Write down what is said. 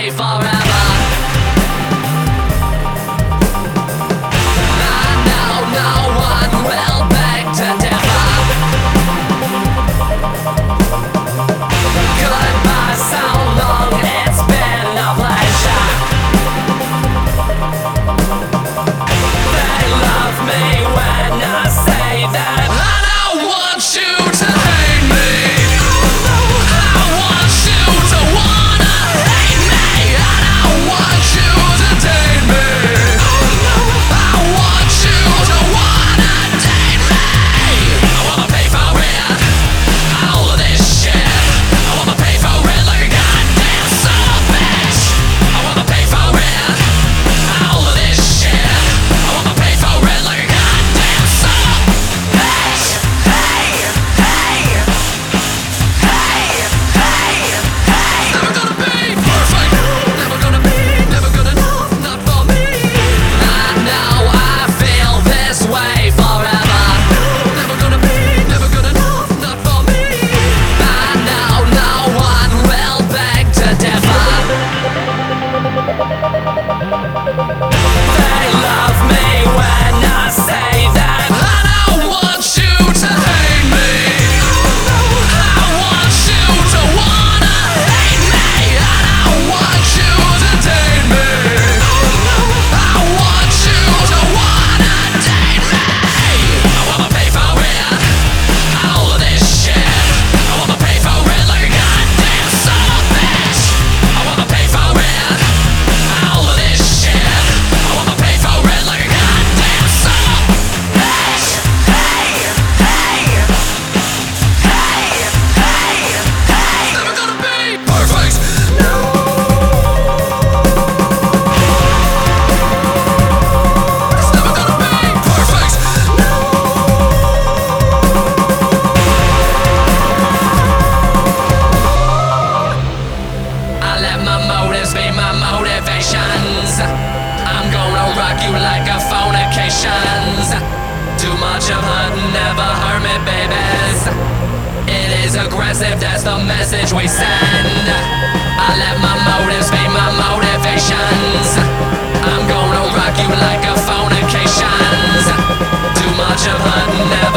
stay out. temptations. Too much of hurt never harm it, babies. It is aggressive, that's the message we send. I let my motives be my motivations. I'm gonna rock you like a fornications. Too much of hurt never.